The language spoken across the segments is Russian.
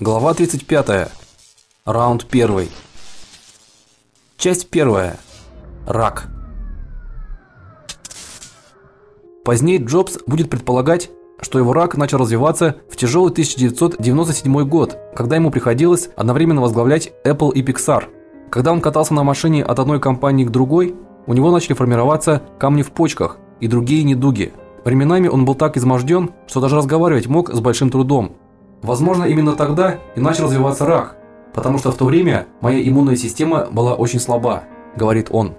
Глава 35. Раунд 1. Часть 1. Рак. Позднее Джобс будет предполагать, что его рак начал развиваться в тяжелый 1997 год, когда ему приходилось одновременно возглавлять Apple и Pixar. Когда он катался на машине от одной компании к другой, у него начали формироваться камни в почках и другие недуги. Временами он был так изможден, что даже разговаривать мог с большим трудом. Возможно, именно тогда и начал развиваться рак, потому что в то время моя иммунная система была очень слаба, говорит он.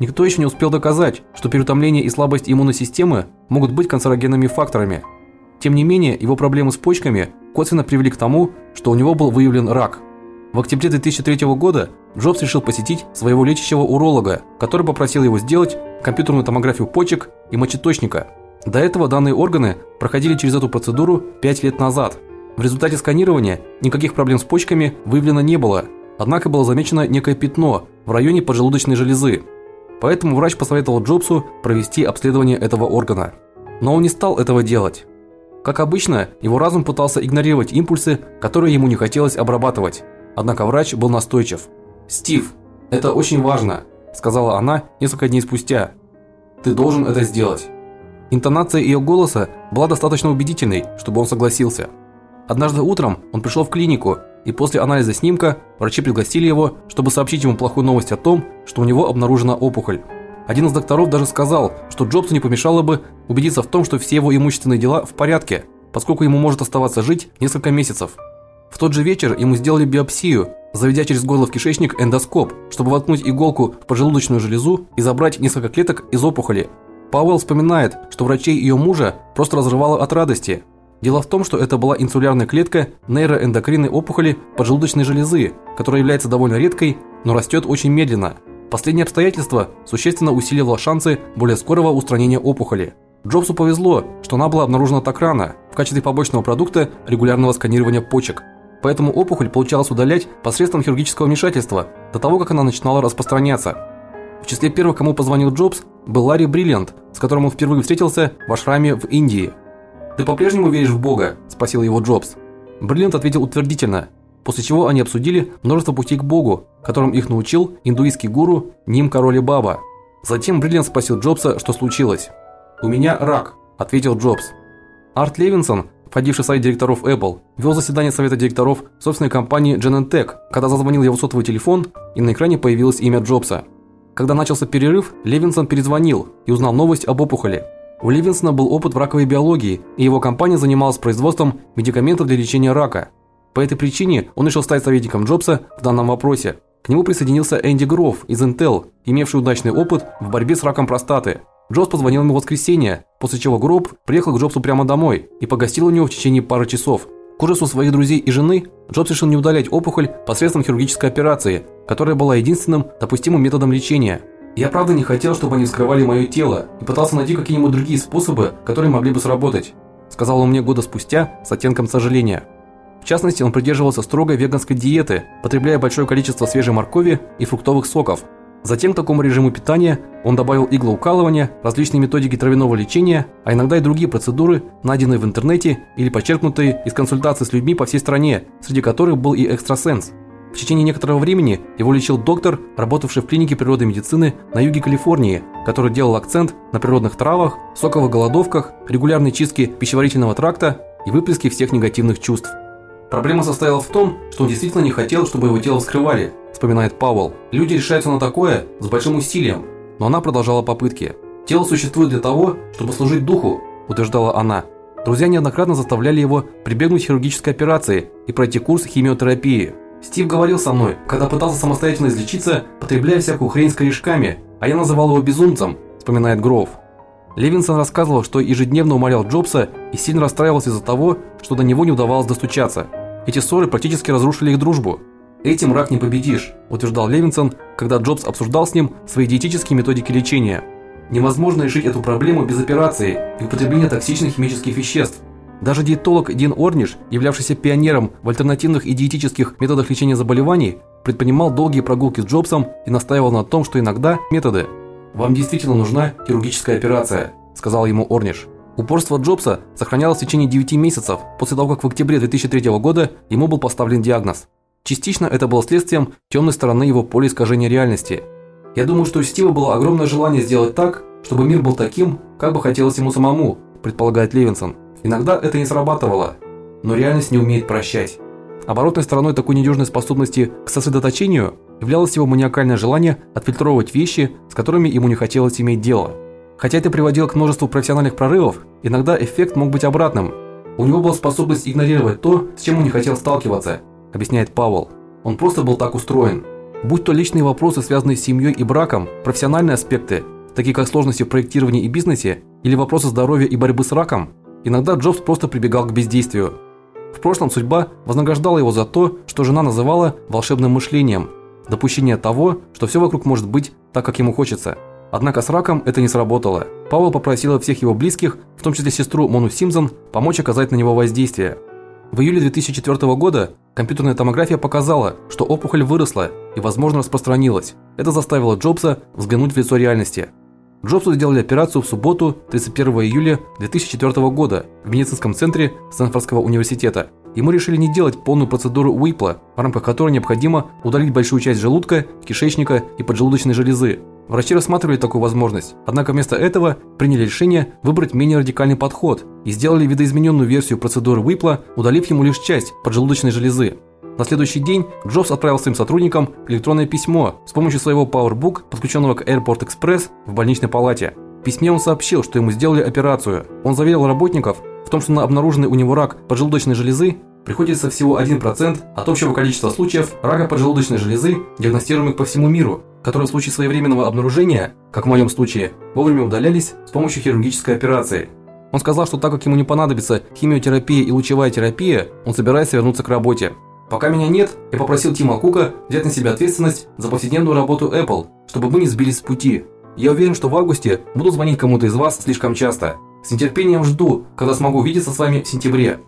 Никто еще не успел доказать, что переутомление и слабость иммунной системы могут быть канцерогенными факторами. Тем не менее, его проблемы с почками косвенно привели к тому, что у него был выявлен рак. В октябре 2003 года Джобс решил посетить своего лечащего уролога, который попросил его сделать компьютерную томографию почек и мочеточника. До этого данные органы проходили через эту процедуру 5 лет назад. В результате сканирования никаких проблем с почками выявлено не было, однако было замечено некое пятно в районе поджелудочной железы. Поэтому врач посоветовал Джобсу провести обследование этого органа. Но он не стал этого делать. Как обычно, его разум пытался игнорировать импульсы, которые ему не хотелось обрабатывать. Однако врач был настойчив. "Стив, это очень важно", сказала она несколько дней спустя. "Ты должен это сделать". Интонация ее голоса была достаточно убедительной, чтобы он согласился. Однажды утром он пришел в клинику, и после анализа снимка врачи пригласили его, чтобы сообщить ему плохую новость о том, что у него обнаружена опухоль. Один из докторов даже сказал, что Джобсу не помешало бы убедиться в том, что все его имущественные дела в порядке, поскольку ему может оставаться жить несколько месяцев. В тот же вечер ему сделали биопсию, заведя через горло в кишечник эндоскоп, чтобы воткнуть иголку в поджелудочную железу и забрать несколько клеток из опухоли. Пауэлл вспоминает, что врачей ее мужа просто разрывало от радости, Дело в том, что это была инсулярная клетка нейроэндокринной опухоли поджелудочной железы, которая является довольно редкой, но растет очень медленно. Последнее обстоятельство существенно усиливало шансы более скорого устранения опухоли. Джобсу повезло, что она была обнаружена так рано, в качестве побочного продукта регулярного сканирования почек. Поэтому опухоль получалось удалять посредством хирургического вмешательства до того, как она начинала распространяться. В числе первых, кому позвонил Джобс, был Ларри Бриллиант, с которым он впервые встретился в ашраме в Индии. "Ты по-прежнему веришь в Бога?" спросил его Джобс. Бриллиант ответил утвердительно, после чего они обсудили множество путей к Богу, которым их научил индуистский гуру Ним Короли Баба. Затем Бриллиант спросил Джобса, что случилось. "У меня рак", ответил Джобс. Арт Левинсон, входивший в совет директоров Apple, вел заседание совета директоров собственной компании Genentech, когда зазвонил его сотовый телефон, и на экране появилось имя Джобса. Когда начался перерыв, Левинсон перезвонил и узнал новость об опухоли. У Ливинсона был опыт в раковой биологии, и его компания занималась производством медикаментов для лечения рака. По этой причине он решил стать советником Джобса в данном вопросе. К нему присоединился Энди Гроф из Intel, имевший удачный опыт в борьбе с раком простаты. Джобс позвонил ему в воскресенье, после чего Гроф приехал к Джобсу прямо домой и погостил у него в течение пары часов. К ужасу своих друзей и жены, Джобс решил не удалять опухоль посредством хирургической операции, которая была единственным допустимым методом лечения. Я правда не хотел, чтобы они вскрывали мое тело, и пытался найти какие-нибудь другие способы, которые могли бы сработать, сказал он мне года спустя с оттенком сожаления. В частности, он придерживался строгой веганской диеты, потребляя большое количество свежей моркови и фруктовых соков. Затем к такому режиму питания он добавил иглоукалывание, различные методики травяного лечения, а иногда и другие процедуры, найденные в интернете или почерпнутые из консультаций с людьми по всей стране, среди которых был и экстрасенс. В течение некоторого времени его лечил доктор, работавший в клинике природной медицины на юге Калифорнии, который делал акцент на природных травах, соковых голодовках, регулярной чистке пищеварительного тракта и выплеске всех негативных чувств. Проблема состояла в том, что он действительно не хотел, чтобы его тело вскрывали, вспоминает Пауэлл. Люди решаются на такое с большим усилием, но она продолжала попытки. Тело существует для того, чтобы служить духу, утверждала она. Друзья неоднократно заставляли его прибегнуть к хирургической операции и пройти курс химиотерапии. Стив говорил со мной, когда пытался самостоятельно излечиться, потребляя всякую хрень с корешками, а я называл его безумцем, вспоминает Гроув. Левинсон рассказывал, что ежедневно умолял Джобса и сильно расстраивался из-за того, что до него не удавалось достучаться. Эти ссоры практически разрушили их дружбу. Этим рак не победишь, утверждал Левинсон, когда Джобс обсуждал с ним свои диетические методики лечения. Невозможно решить эту проблему без операции и употребления токсичных химических веществ. Даже диетолог Дин Орниш, являвшийся пионером в альтернативных и диетических методах лечения заболеваний, предпринимал долгие прогулки с Джобсом и настаивал на том, что иногда методы. Вам действительно нужна хирургическая операция, сказал ему Орниш. Упорство Джобса сохранялось в течение 9 месяцев после того, как в октябре 2003 года ему был поставлен диагноз. Частично это было следствием темной стороны его поля искажения реальности. Я думаю, что у Стива было огромное желание сделать так, чтобы мир был таким, как бы хотелось ему самому, предполагает Левинсон. Иногда это не срабатывало, но реальность не умеет прощать. Оборотной стороной такой недюжной способности к сосредоточению являлось его маниакальное желание отфильтровывать вещи, с которыми ему не хотелось иметь дело. Хотя это приводило к множеству профессиональных прорывов, иногда эффект мог быть обратным. У него была способность игнорировать то, с чем он не хотел сталкиваться, объясняет Павел. Он просто был так устроен. Будь то личные вопросы, связанные с семьей и браком, профессиональные аспекты, такие как сложности в проектировании и бизнесе, или вопросы здоровья и борьбы с раком, иногда Джобс просто прибегал к бездействию. В прошлом судьба вознаграждала его за то, что жена называла волшебным мышлением, допущение того, что все вокруг может быть так, как ему хочется. Однако с раком это не сработало. Павел попросил всех его близких, в том числе сестру Мону Симпсон, помочь оказать на него воздействие. В июле 2004 года компьютерная томография показала, что опухоль выросла и, возможно, распространилась. Это заставило Джобса взглянуть в лицо реальности. Джобсу сделали операцию в субботу, 31 июля 2004 года в медицинском центре Стэнфордского университета. Ему решили не делать полную процедуру Уипла, в рамках которой необходимо удалить большую часть желудка, кишечника и поджелудочной железы. Врачи рассматривали такую возможность, однако вместо этого приняли решение выбрать менее радикальный подход и сделали видоизмененную версию процедуры Уипла, удалив ему лишь часть поджелудочной железы. На следующий день Джобс отправил своим сотрудникам электронное письмо с помощью своего PowerBook, подключенного к Airport Express в больничной палате. В письме он сообщил, что ему сделали операцию. Он заверил работников в том, что на обнаруженный у него рак поджелудочной железы приходится всего 1% от общего количества случаев рака поджелудочной железы, диагностируемых по всему миру, которые в случае своевременного обнаружения, как в моем случае, вовремя удалялись с помощью хирургической операции. Он сказал, что так как ему не понадобится химиотерапия и лучевая терапия, он собирается вернуться к работе. Пока меня нет, я попросил Тима Кука взять на себя ответственность за повседневную работу Apple, чтобы мы не сбились с пути. Я уверен, что в августе буду звонить кому-то из вас слишком часто. С нетерпением жду, когда смогу увидеться с вами в сентябре.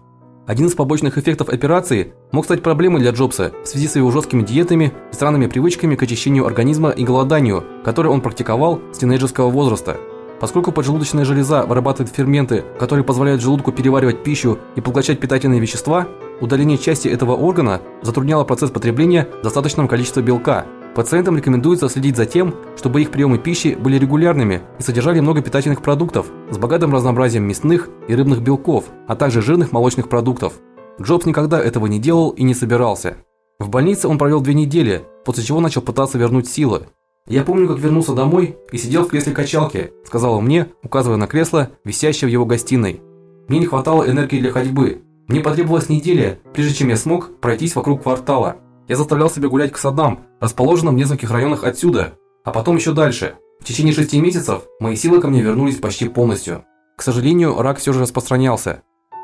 Один из побочных эффектов операции мог стать проблемой для Джобса в связи с его жесткими диетами и странными привычками к очищению организма и голоданию, которые он практиковал с тинейджерского возраста. Поскольку поджелудочная железа вырабатывает ферменты, которые позволяют желудку переваривать пищу и поглощать питательные вещества, удаление части этого органа затрудняло процесс потребления достаточного количества белка. Пациентам рекомендуется следить за тем, чтобы их приемы пищи были регулярными и содержали много питательных продуктов с богатым разнообразием мясных и рыбных белков, а также жирных молочных продуктов. Джобс никогда этого не делал и не собирался. В больнице он провел две недели, после чего начал пытаться вернуть силы. Я помню, как вернулся домой и сидел в кресле качалки, сказал он мне, указывая на кресло, висящее в его гостиной. Мне не хватало энергии для ходьбы. Мне потребовалась неделя, прежде чем я смог пройтись вокруг квартала. Я заставлял себя гулять к садам, расположенным в нескольких районах отсюда, а потом еще дальше. В течение шести месяцев мои силы ко мне вернулись почти полностью. К сожалению, рак все же распространялся.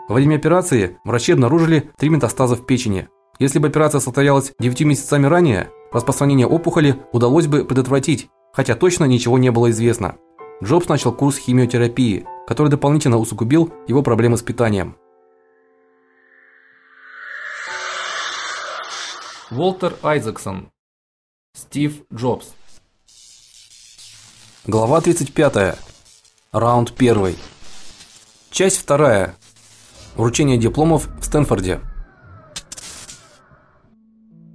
Во время операции врачи обнаружили три метастаза в печени. Если бы операция состоялась 9 месяцами ранее, распространение опухоли удалось бы предотвратить, хотя точно ничего не было известно. Джобс начал курс химиотерапии, который дополнительно усугубил его проблемы с питанием. Волтер Айзексон. Стив Джобс. Глава 35. Раунд 1. Часть 2. Вручение дипломов в Стэнфорде.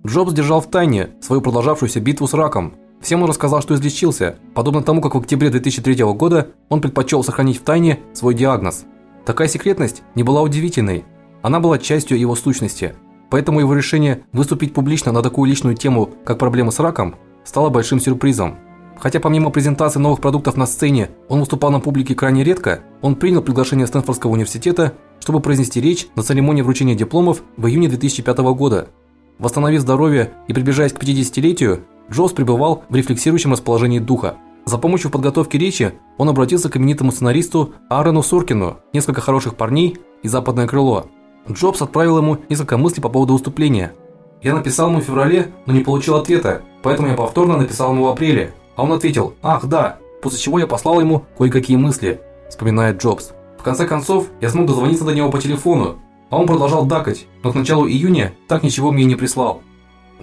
Джобс держал в тайне свою продолжавшуюся битву с раком. Всем он рассказал, что излечился, подобно тому, как в октябре 2003 года он предпочел сохранить в тайне свой диагноз. Такая секретность не была удивительной, она была частью его сущности. Поэтому его решение выступить публично на такую личную тему, как проблема с раком, стало большим сюрпризом. Хотя помимо презентации новых продуктов на сцене, он выступал на публике крайне редко, он принял приглашение Стэнфордского университета, чтобы произнести речь на церемонии вручения дипломов в июне 2005 года. Восстановив здоровье и приближаясь к 50-летию, Джобс пребывал в рефлексирующем расположении духа. За помощью в подготовке речи он обратился к именитому сценаристу Аарону Соркину, несколько хороших парней и Западное крыло. Джобс отправил ему несколько мыслей по поводу выступления. Я написал ему в феврале, но не получил ответа, поэтому я повторно написал ему в апреле. А он ответил: "Ах, да". После чего я послал ему кое-какие мысли, вспоминает Джобс. В конце концов, я смог дозвониться до него по телефону, а он продолжал дакать, но к началу июня так ничего мне не прислал.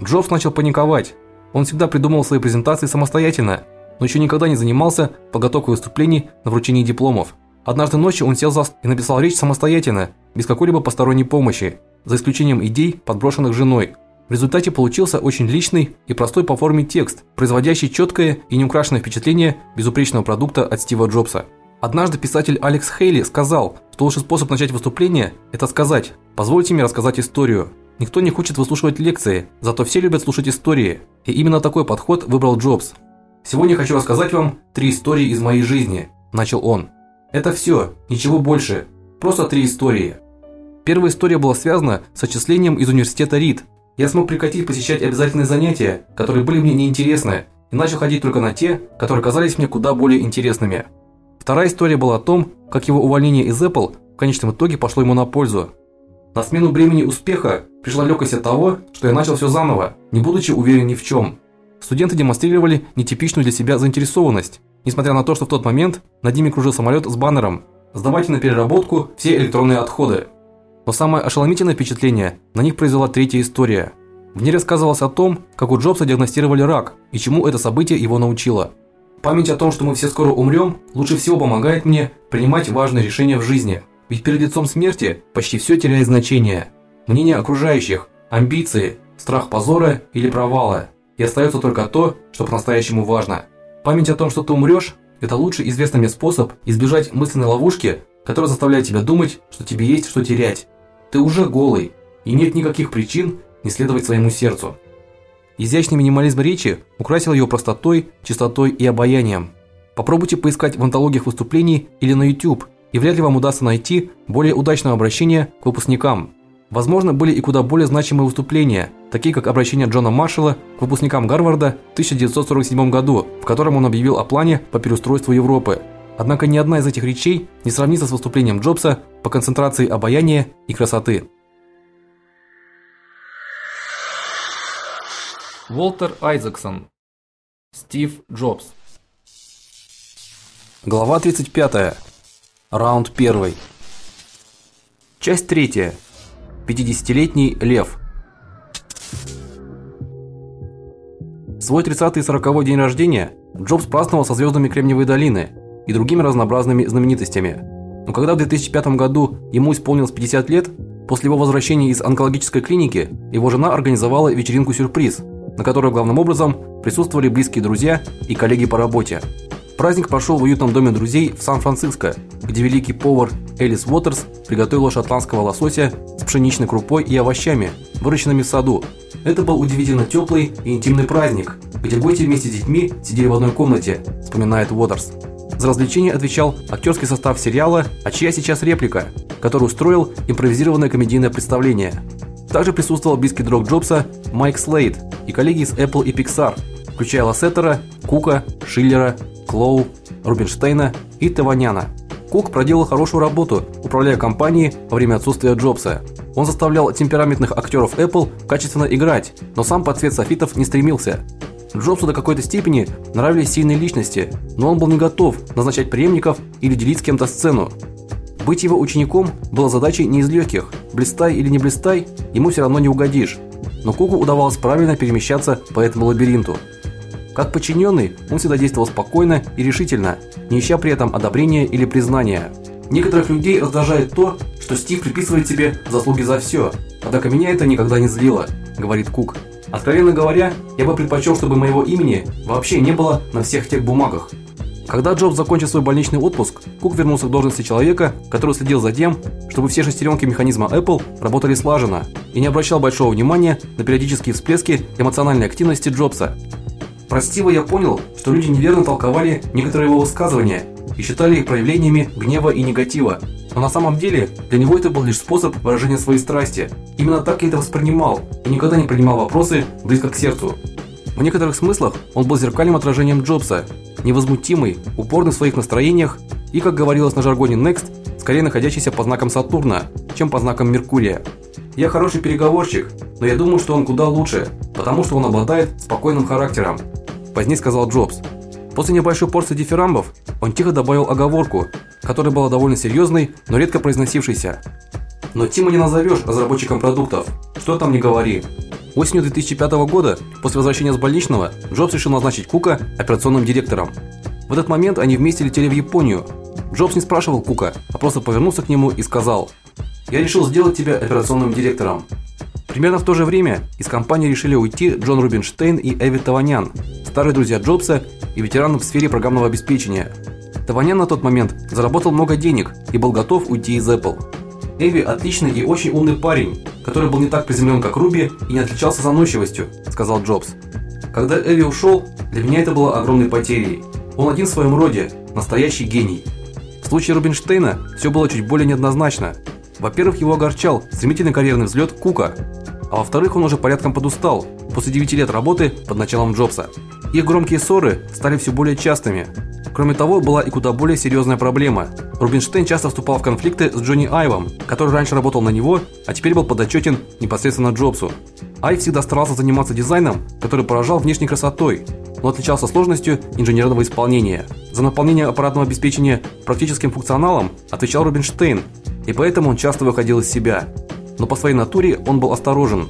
Джобс начал паниковать. Он всегда придумывал свои презентации самостоятельно, но еще никогда не занимался подготовкой выступлений на вручении дипломов. Однажды ночью он сел за и написал речь самостоятельно, без какой-либо посторонней помощи, за исключением идей, подброшенных женой. В результате получился очень личный и простой по форме текст, производящий четкое и неукрашенное впечатление безупречного продукта от Стива Джобса. Однажды писатель Алекс Хейли сказал, что лучший способ начать выступление это сказать: "Позвольте мне рассказать историю". Никто не хочет выслушивать лекции, зато все любят слушать истории. И именно такой подход выбрал Джобс. Сегодня хочу рассказать вам три истории из моей жизни, начал он. Это все, ничего больше. Просто три истории. Первая история была связана с отчислением из университета Рид. Я смог прекратить посещать обязательные занятия, которые были мне неинтересны, и начал ходить только на те, которые казались мне куда более интересными. Вторая история была о том, как его увольнение из Apple в конечном итоге пошло ему на пользу. На смену бремени успеха пришла легкость от того, что я начал все заново, не будучи уверен ни в чем. Студенты демонстрировали нетипичную для себя заинтересованность, несмотря на то, что в тот момент над ними кружил самолет с баннером: "Сдавайте на переработку все электронные отходы". Но самое ошеломительное впечатление на них произвела третья история. В ней рассказывалось о том, как у Джобса диагностировали рак и чему это событие его научило. Память о том, что мы все скоро умрем, лучше всего помогает мне принимать важные решения в жизни. Ведь перед лицом смерти почти все теряет значение мнение окружающих, амбиции, страх позора или провала. И остается только то, что по-настоящему важно. Память о том, что ты умрешь, это лучший известный мне способ избежать мысленной ловушки, которая заставляет тебя думать, что тебе есть что терять. Ты уже голый, и нет никаких причин не следовать своему сердцу. Изящный минимализм речи украсил ее простотой, чистотой и обаянием. Попробуйте поискать в антологиях выступлений или на YouTube, и вряд ли вам удастся найти более удачного обращения к выпускникам. Возможно, были и куда более значимые выступления, такие как обращение Джона Маршалла к выпускникам Гарварда в 1947 году, в котором он объявил о плане по переустройству Европы. Однако ни одна из этих речей не сравнится с выступлением Джобса по концентрации обаяния и красоты. Волтер Айзексон. Стив Джобс. Глава 35. Раунд 1. Часть 3. 50-летний Лев. Свой 30-й и 40-й день рождения Джобс праздновал со звездами Кремниевой долины и другими разнообразными знаменитостями. Но когда в 2005 году ему исполнилось 50 лет, после его возвращения из онкологической клиники, его жена организовала вечеринку-сюрприз, на которой главным образом присутствовали близкие друзья и коллеги по работе. Праздник прошел в уютном доме друзей в Сан-Франциско, где великий повар Элис Уотерс приготовила шотландского лосося с пшеничной крупой и овощами, выращенными в саду. Это был удивительно теплый и интимный праздник, где гости вместе с детьми сидели в одной комнате, вспоминает Уотерс. За развлечение отвечал актерский состав сериала "А чья сейчас реплика", который устроил импровизированное комедийное представление. Также присутствовал близкий друг Джобса Майк Слейд и коллеги из Apple и Pixar, включая Лассетера, Кука, Шиллера, Клоу, Рубинштейна и Таваняна. Кук проделал хорошую работу, управляя компанией во время отсутствия Джобса. Он заставлял темпераментных актеров Apple качественно играть, но сам под цвет софитов не стремился. Джобсу до какой-то степени нравились сильные личности, но он был не готов назначать преемников или делить с кем-то сцену. Быть его учеником было задачей не из легких. Блистай или не блистай, ему все равно не угодишь. Но Куку удавалось правильно перемещаться по этому лабиринту. Как подчиненный, он всегда действовал спокойно и решительно, не ища при этом одобрения или признания. Некоторых людей раздражает то, что Стив приписывает себе заслуги за все. Однако меня это никогда не злило, говорит Кук. Откровенно говоря, я бы предпочел, чтобы моего имени вообще не было на всех тех бумагах. Когда Джобс закончил свой больничный отпуск, Кук вернулся к должности человека, который следил за тем, чтобы все шестеренки механизма Apple работали слаженно и не обращал большого внимания на периодические всплески эмоциональной активности Джобса. Простиво я понял, что люди неверно толковали некоторые его высказывания и считали их проявлениями гнева и негатива. Но на самом деле, для него это был лишь способ выражения своей страсти. Именно так я это воспринимал и никогда не принимал вопросы близко к сердцу. В некоторых смыслах он был зеркальным отражением Джобса, невозмутимый, упорный в своих настроениях и, как говорилось на жаргоне Next, скорее находящийся по знакам Сатурна, чем по знакам Меркурия. Я хороший переговорщик, но я думаю, что он куда лучше, потому что он обладает спокойным характером, позднее сказал Джобс. После небольшой порции дифирамбов он тихо добавил оговорку, которая была довольно серьезной, но редко произносившейся. Но Тима не назовешь разработчиком продуктов. Что там не говори. Осенью 2005 года, после возвращения с больничного, Джобс решил назначить Кука операционным директором. В этот момент они вместе летели в Японию, Джобс не спрашивал Кука, а просто повернулся к нему и сказал: "Я решил сделать тебя операционным директором". Примерно в то же время из компании решили уйти Джон Рубинштейн и Эви Таванян, старые друзья Джобса и ветераны в сфере программного обеспечения. Таванян на тот момент заработал много денег и был готов уйти из Apple. Эви отличный и очень умный парень, который был не так приземлен, как Руби, и не отличался заносчивостью, сказал Джобс. Когда Эви ушел, для меня это было огромной потерей. Он один в своем роде, настоящий гений. В случае Рубинштейна все было чуть более неоднозначно. Во-первых, его огорчал стремительный карьерный взлет Кука, а во-вторых, он уже порядком подустал после 9 лет работы под началом Джобса. Их громкие ссоры стали все более частыми. Кроме того, была и куда более серьезная проблема. Рубинштейн часто вступал в конфликты с Джонни Айвом, который раньше работал на него, а теперь был подотчетен непосредственно Джобсу. Айв всегда старался заниматься дизайном, который поражал внешней красотой, но отличался сложностью инженерного исполнения. За наполнение аппаратного обеспечения практическим функционалом отвечал Рубинштейн, и поэтому он часто выходил из себя. Но по своей натуре он был осторожен.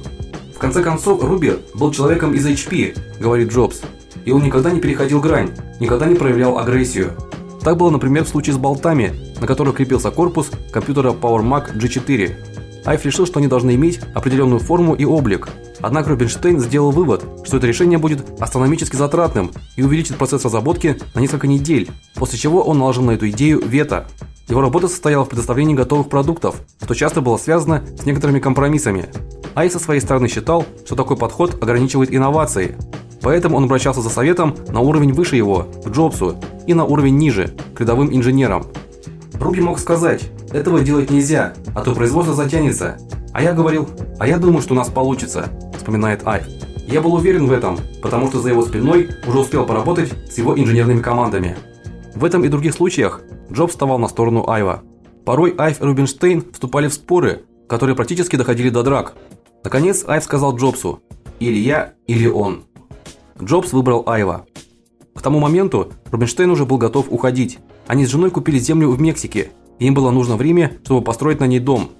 В конце концов, Руби был человеком из HP, говорит Джобс и он никогда не переходил грань, никогда не проявлял агрессию. Так было, например, в случае с болтами, на которых крепился корпус компьютера Power Mac G4. Айф решил, что они должны иметь определенную форму и облик. Однако Рубинштейн сделал вывод, что это решение будет астрономически затратным и увеличит процесс разработки на несколько недель, после чего он наложил на эту идею вето. Его работа состояла в предоставлении готовых продуктов, что часто было связано с некоторыми компромиссами. Айф со своей стороны считал, что такой подход ограничивает инновации, Поэтому он обращался за советом на уровень выше его, к Джобсу, и на уровень ниже, к рядовым инженерам. Руби мог сказать: "Этого делать нельзя, а то производство затянется". А я говорил: "А я думаю, что у нас получится", вспоминает Айв. Я был уверен в этом, потому что за его спиной уже успел поработать с его инженерными командами. В этом и других случаях Джобс вставал на сторону Айва. Порой Айв и Рубинштейн вступали в споры, которые практически доходили до драк. Наконец Айв сказал Джобсу: "Или я, или он". Джобс выбрал Айва. К тому моменту Рубинштейн уже был готов уходить. Они с женой купили землю в Мексике, и им было нужно время, чтобы построить на ней дом.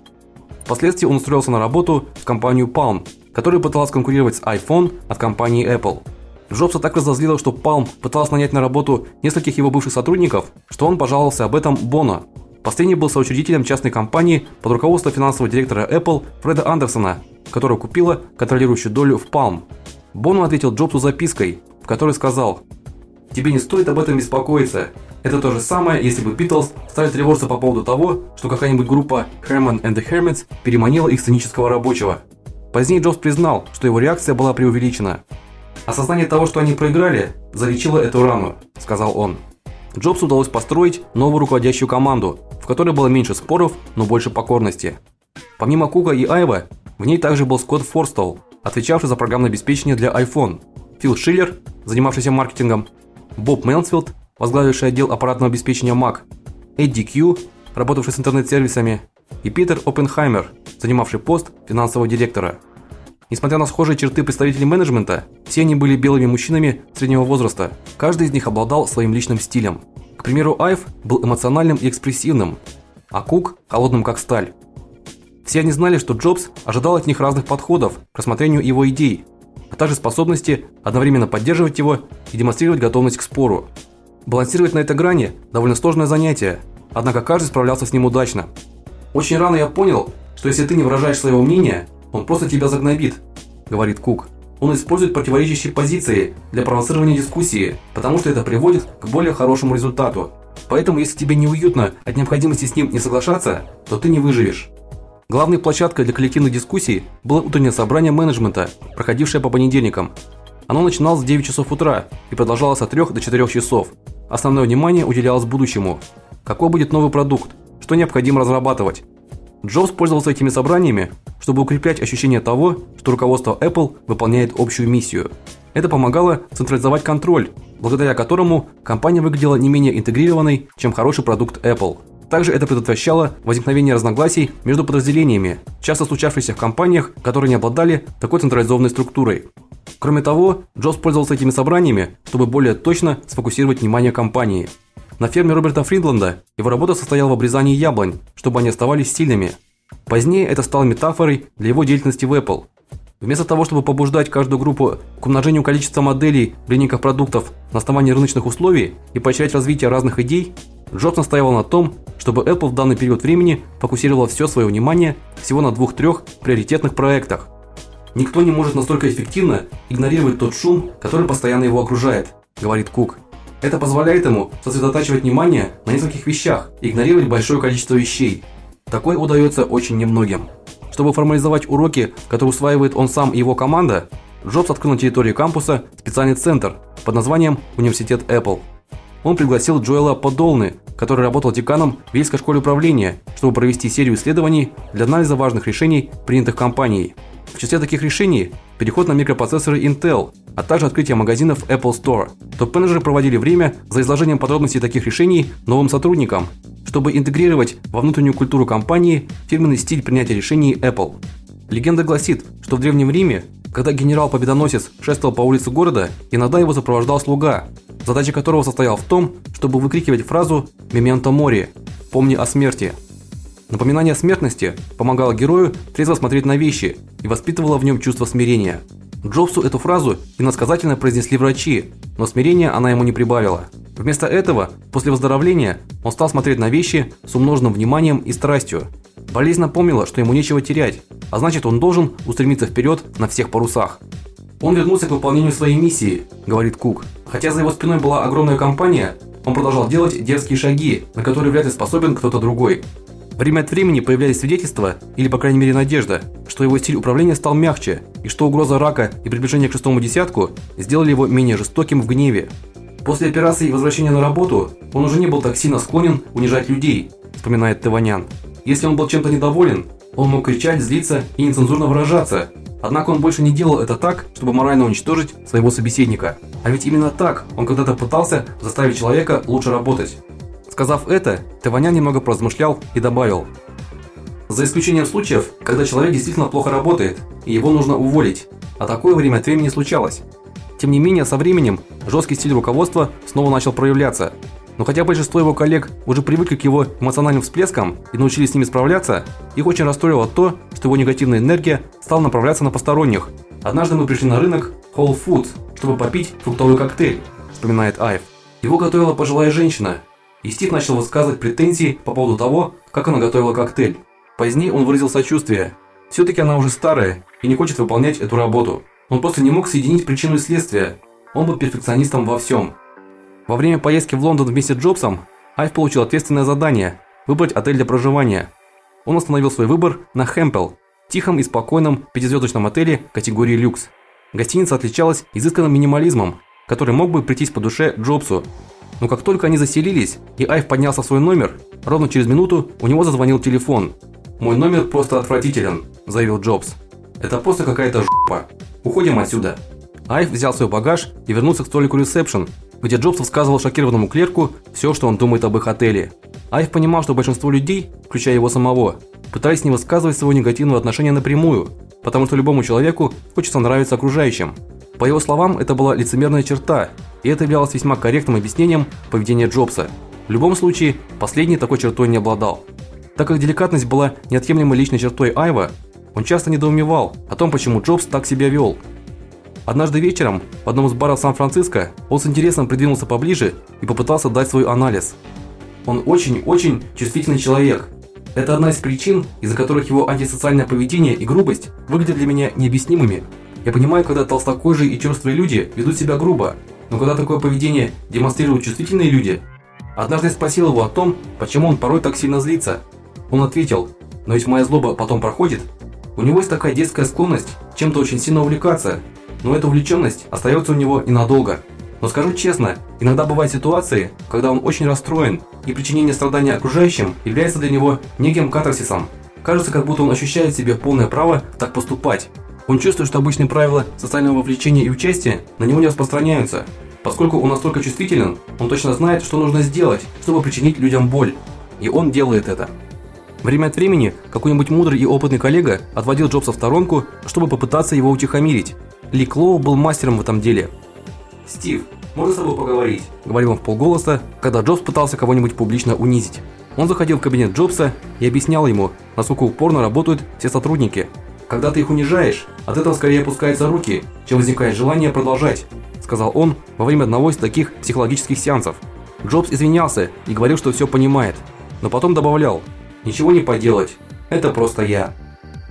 Впоследствии он устроился на работу в компанию Palm, которая пыталась конкурировать с iPhone от компании Apple. Джобса так разозлило, что Palm пыталась нанять на работу нескольких его бывших сотрудников, что он пожаловался об этом Боно. Последний был соучредителем частной компании под руководством финансового директора Apple Фреда Андерсона, которая купила контролирующую долю в Palm. Бону ответил Джобсу запиской, в которой сказал: "Тебе не стоит об этом беспокоиться. Это то же самое, если бы Битлз стали тревожиться по поводу того, что какая-нибудь группа Herman and the Hermits переманила их сценического рабочего". Позднее Джобс признал, что его реакция была преувеличена. "Осознание того, что они проиграли, залечило эту рану", сказал он. Джобсу удалось построить новую руководящую команду, в которой было меньше споров, но больше покорности. Помимо Кука и Айва, в ней также был Скотт Форстолл, отвечавший за программное обеспечение для iPhone, Фил Шиллер, занимавшийся маркетингом, Боб Мэнсфилд, возглавивший отдел аппаратного обеспечения Mac, Эдди Кью, работавший с интернет-сервисами, и Питер Оппенхаймер, занимавший пост финансового директора. Несмотря на схожие черты представителей менеджмента, все они были белыми мужчинами среднего возраста. Каждый из них обладал своим личным стилем. К примеру, Айв был эмоциональным и экспрессивным, а Кук холодным как сталь. Все они знали, что Джобс ожидал от них разных подходов к рассмотрению его идей, а также способности одновременно поддерживать его и демонстрировать готовность к спору. Балансировать на этой грани довольно сложное занятие, однако каждый справлялся с ним удачно. Очень рано я понял, что если ты не выражаешь своего мнения, он просто тебя загнобит, говорит Кук. Он использует противоречащие позиции для провоцирования дискуссии, потому что это приводит к более хорошему результату. Поэтому если тебе неуютно от необходимости с ним не соглашаться, то ты не выживешь. Главной площадкой для коллективной дискуссии было утреннее собрание менеджмента, проходившее по понедельникам. Оно начиналось в 9 часов утра и продолжалось от 3 до 4 часов. Основное внимание уделялось будущему. Какой будет новый продукт? Что необходимо разрабатывать? Джобс пользовался этими собраниями, чтобы укреплять ощущение того, что руководство Apple выполняет общую миссию. Это помогало централизовать контроль, благодаря которому компания выглядела не менее интегрированной, чем хороший продукт Apple. Также это предотвращало возникновение разногласий между подразделениями, часто случавшихся в компаниях, которые не обладали такой централизованной структурой. Кроме того, Джобс пользовался этими собраниями, чтобы более точно сфокусировать внимание компании. На ферме Роберта Фридленда его работа состояла в обрезании яблонь, чтобы они оставались сильными. Позднее это стало метафорой для его деятельности в Apple. Вместо того, чтобы побуждать каждую группу к умножению количества моделей линейках продуктов на основании рыночных условий и поощрять развитие разных идей, Джобс настаивал на том, чтобы Apple в данный период времени фокусировала все свое внимание всего на двух-трех приоритетных проектах. Никто не может настолько эффективно игнорировать тот шум, который постоянно его окружает, говорит Кук. Это позволяет ему сосредотачивать внимание на нескольких вещах игнорировать большое количество вещей. Такое удается очень немногим. Чтобы формализовать уроки, которые усваивает он сам и его команда, Джобс открыл на территории кампуса специальный центр под названием Университет Apple. Он пригласил Джоэла Подолны, который работал деканом в Вельской школе управления, чтобы провести серию исследований для анализа важных решений, принятых компанией. В числе таких решений переход на микропроцессоры Intel, а также открытие магазинов Apple Store. Топ-менеджеры проводили время за изложением подробностей таких решений новым сотрудникам, чтобы интегрировать во внутреннюю культуру компании фирменный стиль принятия решений Apple. Легенда гласит, что в древнем Риме, когда генерал-победоносец шествовал по улице города, иногда его сопровождал слуга, задача которого состояла в том, чтобы выкрикивать фразу "Memento mori" помни о смерти. Напоминание о смертности помогало герою трезво смотреть на вещи и воспитывало в нем чувство смирения. Джобсу эту фразу иносказательно произнесли врачи, но смирения она ему не прибавила. Вместо этого, после выздоровления, он стал смотреть на вещи с умноженным вниманием и страстью. Болезнь напомнила, что ему нечего терять, а значит, он должен устремиться вперед на всех парусах. Он вернулся к выполнению своей миссии, говорит Кук. Хотя за его спиной была огромная компания, он продолжал делать дерзкие шаги, на которые вряд ли способен кто-то другой. Время от времени появлялись свидетельства, или по крайней мере надежда, что его стиль управления стал мягче, и что угроза рака и приближение к шестому десятку сделали его менее жестоким в гневе. После операции и возвращения на работу он уже не был так сильно склонен унижать людей, вспоминает Тыванян. Если он был чем-то недоволен, он мог кричать, злиться и нецензурно выражаться. Однако он больше не делал это так, чтобы морально уничтожить своего собеседника. А ведь именно так он когда-то пытался заставить человека лучше работать. Сказав это, Тыванян немного поразмышлял и добавил: За исключением случаев, когда человек действительно плохо работает, и его нужно уволить, а такое время от времени случалось. Тем не менее, со временем жесткий стиль руководства снова начал проявляться. Но хотя большинство его коллег уже привыкли к его эмоциональным всплескам и научились с ними справляться, их очень расстроило то, что его негативная энергия стала направляться на посторонних. Однажды мы пришли на рынок Whole Foods, чтобы попить фруктовый коктейль, вспоминает Айв. Его готовила пожилая женщина, и Стив начал высказывать претензии по поводу того, как она готовила коктейль. Позднее он выразил сочувствие. все таки она уже старая и не хочет выполнять эту работу. Он просто не мог соединить причину и следствие. Он был перфекционистом во всем. Во время поездки в Лондон вместе с Джобсом Айв получил ответственное задание выбрать отель для проживания. Он остановил свой выбор на Хэмпел, тихом и спокойном пятизвездочном отеле категории люкс. Гостиница отличалась изысканным минимализмом, который мог бы прийтись по душе Джобсу, но как только они заселились, и Айв поднялся в свой номер, ровно через минуту у него зазвонил телефон. "Мой номер просто отвратителен", заявил Джобс. "Это просто какая-то жопа. Уходим отсюда". Айв взял свой багаж и вернулся к столику ресепшн, где Джобс рассказывал шокированному клерку все, что он думает об их отеле. Айв понимал, что большинство людей, включая его самого, пытались не высказывать своего негативного отношения напрямую, потому что любому человеку хочется нравиться окружающим. По его словам, это была лицемерная черта, и это являлось весьма корректным объяснением поведения Джобса. В любом случае, последний такой чертой не обладал. Так как деликатность была неотъемлемой личной чертой Айва, он часто недоумевал о том, почему Джобс так себя вел. Однажды вечером в одном из баров Сан-Франциско он с интересом придвинулся поближе и попытался дать свой анализ. Он очень-очень чувствительный человек. Это одна из причин, из-за которых его антисоциальное поведение и грубость выглядят для меня необъяснимыми. Я понимаю, когда толстокожие и черствые люди ведут себя грубо, но когда такое поведение демонстрируют чувствительные люди, однажды я спросил его о том, почему он порой так сильно злится. Он ответил: "Но ведь моя злоба потом проходит. У него есть такая детская склонность чем-то очень сильно увлекаться, но эта увлеченность остается у него ненадолго. Но скажу честно, иногда бывают ситуации, когда он очень расстроен, и причинение страдания окружающим является для него неким катарсисом. Кажется, как будто он ощущает в себе полное право так поступать. Он чувствует, что обычные правила социального вовлечения и участия на него не распространяются. Поскольку он настолько чувствителен, он точно знает, что нужно сделать, чтобы причинить людям боль. И он делает это. Время от времени какой-нибудь мудрый и опытный коллега отводил Джобса в сторонку, чтобы попытаться его утихомирить. Ли Клоу был мастером в этом деле. "Стив, можно с тобой поговорить?" говорил он вполголоса, когда Джобс пытался кого-нибудь публично унизить. Он заходил в кабинет Джобса и объяснял ему, насколько упорно работают все сотрудники. Когда ты их унижаешь, От этого скорее опускаются руки, чем возникает желание продолжать, сказал он во время одного из таких психологических сеансов. Джобс извинялся и говорил, что все понимает, но потом добавлял: "Ничего не поделать. Это просто я".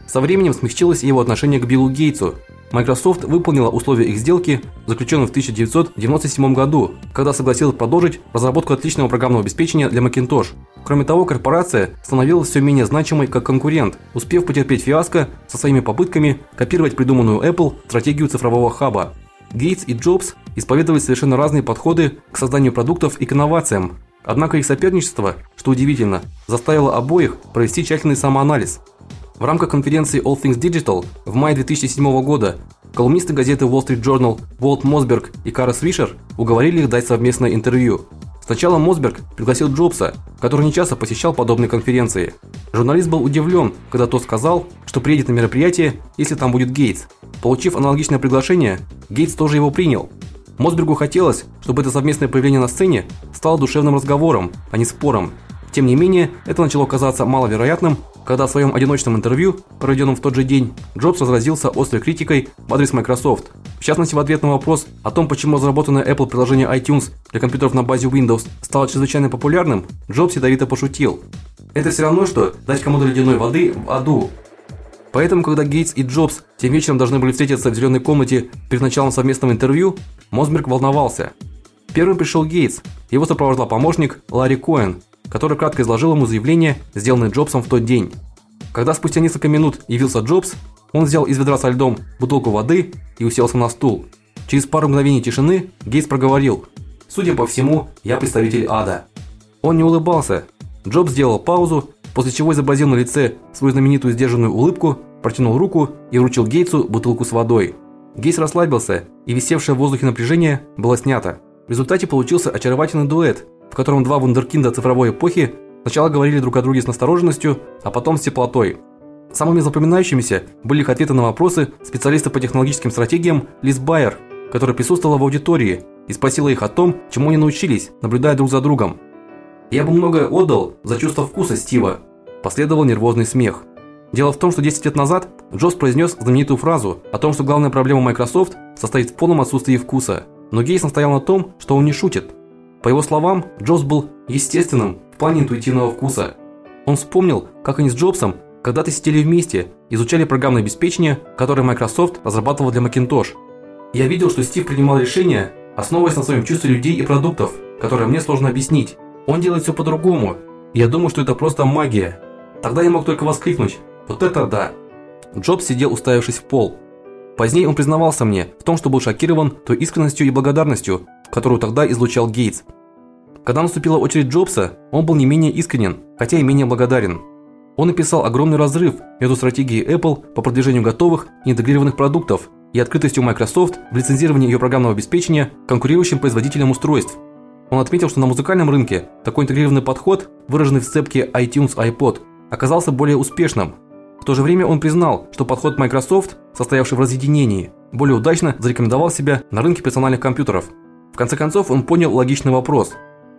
Со временем смягчилось его отношение к Биллу Гейтсу. Microsoft выполнила условия их сделки, заключенной в 1997 году, когда согласилась продолжить разработку отличного программного обеспечения для Macintosh. Кроме того, корпорация становилась все менее значимой как конкурент, успев потерпеть фиаско со своими попытками копировать придуманную Apple стратегию цифрового хаба. Гейтс и Джобс исповедовали совершенно разные подходы к созданию продуктов и к инновациям. Однако их соперничество, что удивительно, заставило обоих провести тщательный самоанализ. В рамках конференции All Things Digital в мае 2007 года колумнисты газеты Wall Street Journal Волт Мосберг и Карас Вишер уговорили их дать совместное интервью. Сначала Мосберг пригласил Джобса, который нечасто посещал подобные конференции. Журналист был удивлен, когда тот сказал, что приедет на мероприятие, если там будет Гейтс. Получив аналогичное приглашение, Гейтс тоже его принял. Мосбергу хотелось, чтобы это совместное появление на сцене стало душевным разговором, а не спором. Тем не менее, это начало казаться маловероятным, когда в своем одиночном интервью, проведенном в тот же день, Джобс разразился острой критикой в адрес Microsoft. В частности, в ответ на вопрос о том, почему разработанное Apple приложение iTunes для компьютеров на базе Windows стало чрезвычайно популярным, Джобс ядовито пошутил: "Это все равно что дать кому-то ледяной воды в аду". Поэтому, когда Гейтс и Джобс тем вечером должны были встретиться в зеленой комнате перед началом совместного интервью, Мосберг волновался. Первым пришел Гейтс. Его сопровождал помощник Ларри Коэн, который кратко изложил ему заявление, сделанное Джобсом в тот день. Когда спустя несколько минут явился Джобс, он взял из ведра со льдом бутылку воды и уселся на стул. Через пару мгновений тишины Гейтс проговорил: "Судя по всему, я представитель ада". Он не улыбался. Джобс сделал паузу, после чего изобразил на лице свою знаменитую сдержанную улыбку, протянул руку и вручил Гейтсу бутылку с водой. Гейтс расслабился, и висевшее в воздухе напряжение было снято. В результате получился очаровательный дуэт, в котором два вундеркинда цифровой эпохи сначала говорили друг о друге с настороженностью, а потом с теплотой. Самыми запоминающимися были их ответы на вопросы специалиста по технологическим стратегиям Лиз Байер, которая присутствовала в аудитории и спросила их о том, чему они научились, наблюдая друг за другом. Я бы многое отдал за чувство вкуса Стива. Последовал нервозный смех. Дело в том, что 10 лет назад Джобс произнес знаменитую фразу о том, что главная проблема Microsoft состоит в полном отсутствии вкуса. Но Гейс настоял на том, что он не шутит. По его словам, Джобс был естественным в плане интуитивного вкуса. Он вспомнил, как они с Джобсом когда-то сидели вместе, изучали программное обеспечение, которое Microsoft разрабатывал для Macintosh. Я видел, что Стив принимал решения, основываясь на своем чувстве людей и продуктов, которые мне сложно объяснить. Он делает все по-другому. Я думаю, что это просто магия. Тогда я мог только воскликнуть: "Вот это да!" Джобс сидел, уставившись в пол. Позднее он признавался мне в том, что был шокирован той искренностью и благодарностью, которую тогда излучал Гейтс. Когда наступила очередь Джобса, он был не менее искренен, хотя и менее благодарен. Он написал огромный разрыв между стратегией Apple по продвижению готовых и интегрированных продуктов и открытостью Microsoft в лицензировании ее программного обеспечения конкурирующим производителям устройств. Он отметил, что на музыкальном рынке такой интегрированный подход, выраженный в сцепке iTunes iPod, оказался более успешным. В то же время он признал, что подход Microsoft, состоявший в разъединении, более удачно зарекомендовал себя на рынке персональных компьютеров. В конце концов, он понял логичный вопрос: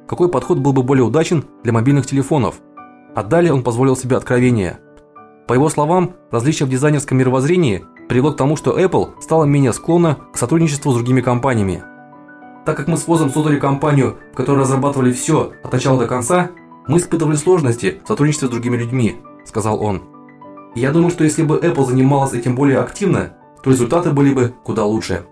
какой подход был бы более удачен для мобильных телефонов. А далее он позволил себе откровение. По его словам, различие в дизайнерском мировоззрении привело к тому, что Apple стала менее склонна к сотрудничеству с другими компаниями. Так как мы с Возом создали компанию, в которой разрабатывали все от начала до конца, мы испытывали сложности в сотрудничестве с другими людьми, сказал он. Я думаю, что если бы Apple занималась этим более активно, то результаты были бы куда лучше.